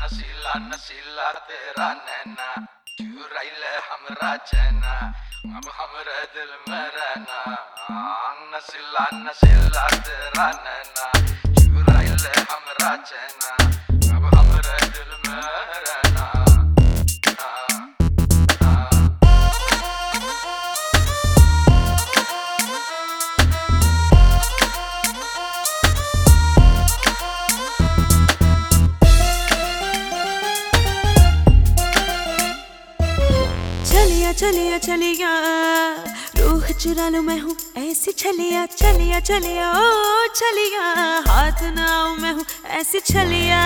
नशीला नशीला तेरा नैना चुराइल हमरा चैना अब हमरे दिल में रहना नशीला नशीला तेरा नैना चुराइल हमरा चैना चलिया चलिया। रूह चुरा लो मैं हूँ, ऐसी छलिया चलिया चलिया ओ चलिया हाथ ना मैं हूँ, ऐसी छलिया।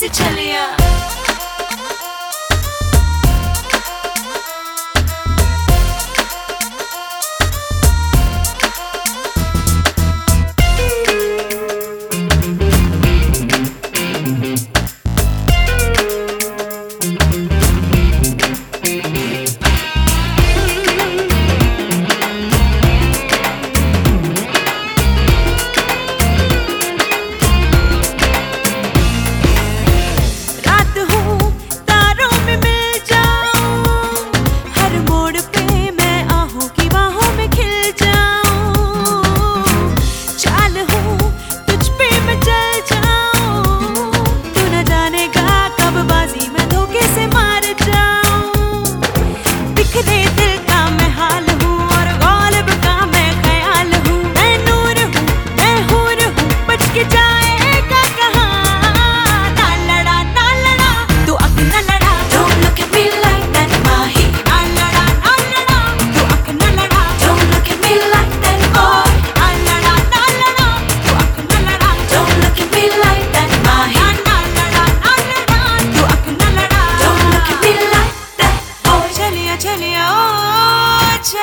कैसे चलिया।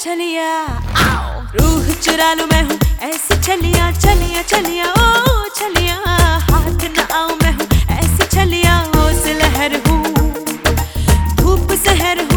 चलिया रूह चुरा लू मैं हूँ, ऐसी चलिया चलिया चलिया ओ चलिया हाथ न आओ मैं हूँ, ऐसी चलिया ओ सिलहर हूँ। धूप सहर हूँ।